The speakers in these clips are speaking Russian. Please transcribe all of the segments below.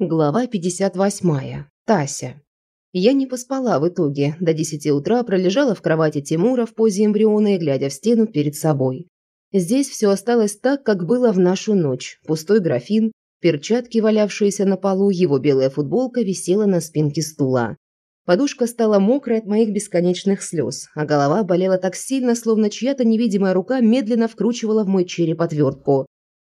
Глава 58. Тася. Я не поспала в итоге. До 10 утра пролежала в кровати Тимура в позе эмбриона и глядя в стену перед собой. Здесь все осталось так, как было в нашу ночь. Пустой графин, перчатки, валявшиеся на полу, его белая футболка висела на спинке стула. Подушка стала мокрой от моих бесконечных слез, а голова болела так сильно, словно чья-то невидимая рука медленно вкручивала в мой череп отвертку.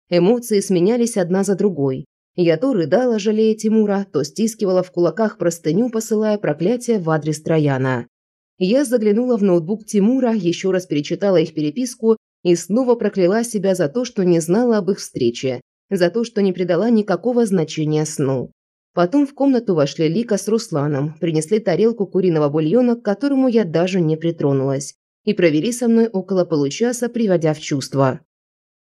Эмоции сменялись одна за другой. Я то рыдала, жалея Тимура, то стискивала в кулаках простыню, посылая проклятие в адрес Трояна. Я заглянула в ноутбук Тимура, еще раз перечитала их переписку и снова прокляла себя за то, что не знала об их встрече, за то, что не придала никакого значения сну. Потом в комнату вошли Лика с Русланом, принесли тарелку куриного бульона, к которому я даже не притронулась, и провели со мной около получаса, приводя в чувство.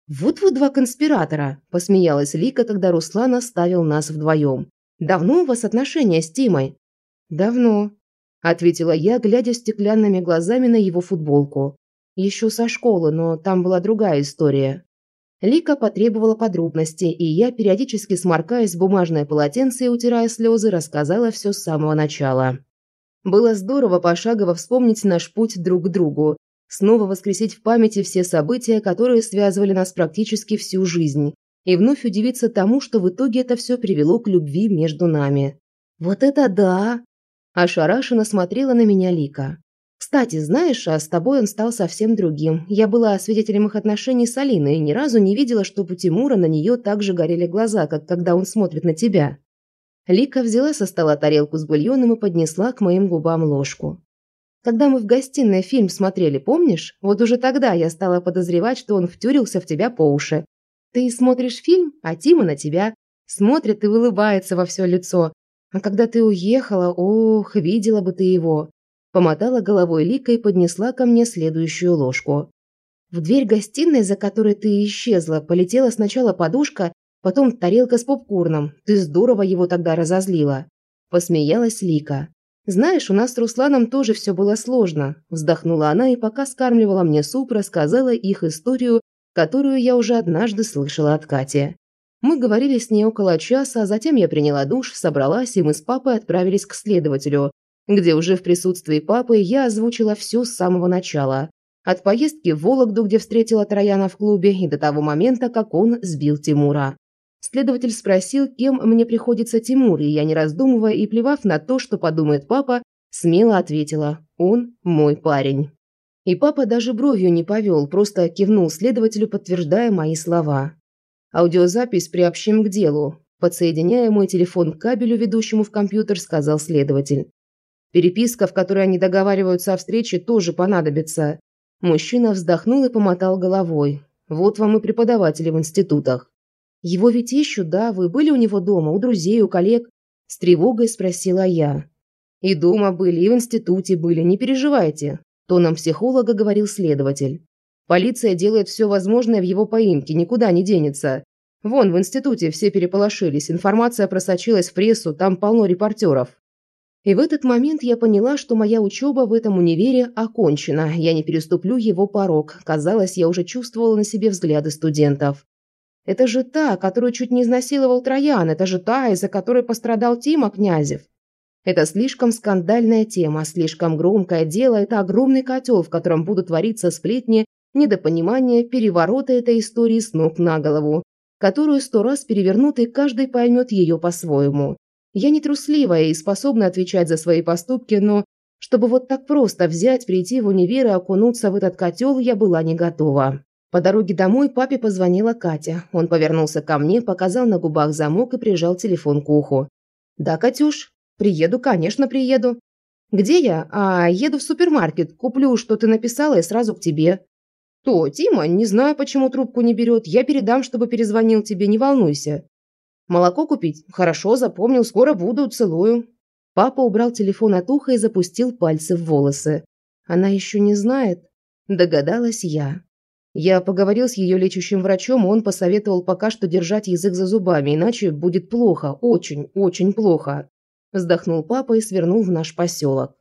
«Вот вы два конспиратора», – посмеялась Лика, когда Руслан оставил нас вдвоем. «Давно у вас отношения с Тимой?» «Давно», – ответила я, глядя стеклянными глазами на его футболку. «Еще со школы, но там была другая история». Лика потребовала подробностей, и я, периодически сморкаясь в бумажное полотенце и утирая слезы, рассказала все с самого начала. Было здорово пошагово вспомнить наш путь друг к другу, снова воскресить в памяти все события, которые связывали нас практически всю жизнь, и вновь удивиться тому, что в итоге это все привело к любви между нами. «Вот это да!» – ошарашенно смотрела на меня Лика. «Кстати, знаешь, а с тобой он стал совсем другим. Я была свидетелем их отношений с Алиной и ни разу не видела, чтобы у Тимура на нее так же горели глаза, как когда он смотрит на тебя». Лика взяла со стола тарелку с бульоном и поднесла к моим губам ложку. Когда мы в гостиной фильм смотрели, помнишь? Вот уже тогда я стала подозревать, что он втюрился в тебя по уши. Ты смотришь фильм, а Тима на тебя. Смотрит и улыбается во все лицо. А когда ты уехала, ох, видела бы ты его. Помотала головой Лика и поднесла ко мне следующую ложку. В дверь гостиной, за которой ты исчезла, полетела сначала подушка, потом тарелка с попкорном. Ты здорово его тогда разозлила. Посмеялась Лика. «Знаешь, у нас с Русланом тоже все было сложно», – вздохнула она и пока скармливала мне суп, рассказала их историю, которую я уже однажды слышала от Кати. Мы говорили с ней около часа, а затем я приняла душ, собралась, и мы с папой отправились к следователю, где уже в присутствии папы я озвучила все с самого начала. От поездки в Вологду, где встретила Трояна в клубе, и до того момента, как он сбил Тимура. Следователь спросил, кем мне приходится Тимур, и я, не раздумывая и плевав на то, что подумает папа, смело ответила «Он мой парень». И папа даже бровью не повел, просто кивнул следователю, подтверждая мои слова. «Аудиозапись приобщим к делу», подсоединяя мой телефон к кабелю, ведущему в компьютер, сказал следователь. «Переписка, в которой они договариваются о встрече, тоже понадобится». Мужчина вздохнул и помотал головой. «Вот вам и преподаватели в институтах». «Его ведь ищут, да? Вы были у него дома, у друзей, у коллег?» С тревогой спросила я. «И дома были, и в институте были, не переживайте», тоном психолога говорил следователь. «Полиция делает все возможное в его поимке, никуда не денется. Вон, в институте все переполошились, информация просочилась в прессу, там полно репортеров». И в этот момент я поняла, что моя учеба в этом универе окончена, я не переступлю его порог. Казалось, я уже чувствовала на себе взгляды студентов. Это же та, которую чуть не изнасиловал Троян, это же та, из-за которой пострадал Тима Князев. Это слишком скандальная тема, слишком громкое дело, это огромный котел, в котором будут твориться сплетни, недопонимания, перевороты этой истории с ног на голову, которую сто раз перевернут, и каждый поймет ее по-своему. Я не трусливая и способна отвечать за свои поступки, но чтобы вот так просто взять, прийти в универ и окунуться в этот котел, я была не готова. По дороге домой папе позвонила Катя. Он повернулся ко мне, показал на губах замок и прижал телефон к уху. «Да, Катюш, приеду, конечно, приеду». «Где я? А, еду в супермаркет. Куплю, что ты написала, и сразу к тебе». «То, Тима, не знаю, почему трубку не берет. Я передам, чтобы перезвонил тебе, не волнуйся». «Молоко купить? Хорошо, запомнил, скоро буду, целую». Папа убрал телефон от уха и запустил пальцы в волосы. «Она еще не знает?» Догадалась я. Я поговорил с ее лечащим врачом, он посоветовал пока что держать язык за зубами, иначе будет плохо, очень, очень плохо. Вздохнул папа и свернул в наш поселок.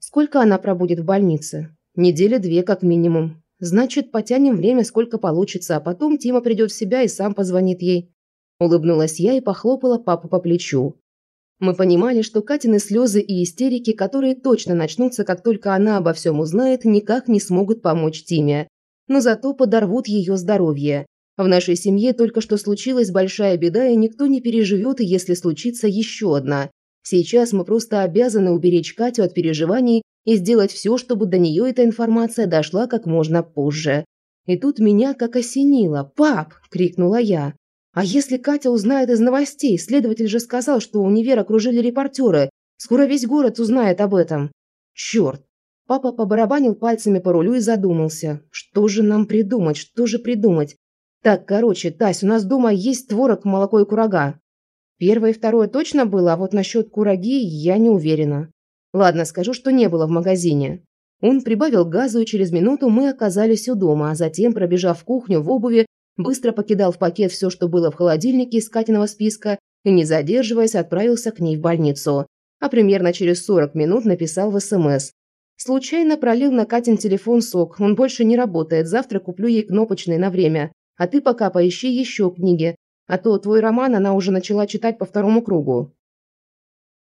Сколько она пробудет в больнице? Недели две как минимум. Значит, потянем время, сколько получится, а потом Тима придет в себя и сам позвонит ей. Улыбнулась я и похлопала папу по плечу. Мы понимали, что Катины слезы и истерики, которые точно начнутся, как только она обо всем узнает, никак не смогут помочь Тиме. Но зато подорвут ее здоровье. В нашей семье только что случилась большая беда, и никто не переживет, если случится еще одна. Сейчас мы просто обязаны уберечь Катю от переживаний и сделать все, чтобы до нее эта информация дошла как можно позже. И тут меня как осенило. «Пап!» – крикнула я. А если Катя узнает из новостей? Следователь же сказал, что универ окружили репортеры. Скоро весь город узнает об этом. Черт. Папа побарабанил пальцами по рулю и задумался. Что же нам придумать? Что же придумать? Так, короче, Тась, у нас дома есть творог, молоко и курага. Первое и второе точно было, а вот насчет кураги я не уверена. Ладно, скажу, что не было в магазине. Он прибавил газу, и через минуту мы оказались у дома, а затем, пробежав в кухню в обуви, быстро покидал в пакет все, что было в холодильнике из Катиного списка, и, не задерживаясь, отправился к ней в больницу. А примерно через 40 минут написал в СМС. Случайно пролил на Катин телефон сок, он больше не работает, завтра куплю ей кнопочный на время. А ты пока поищи еще книги, а то твой роман она уже начала читать по второму кругу.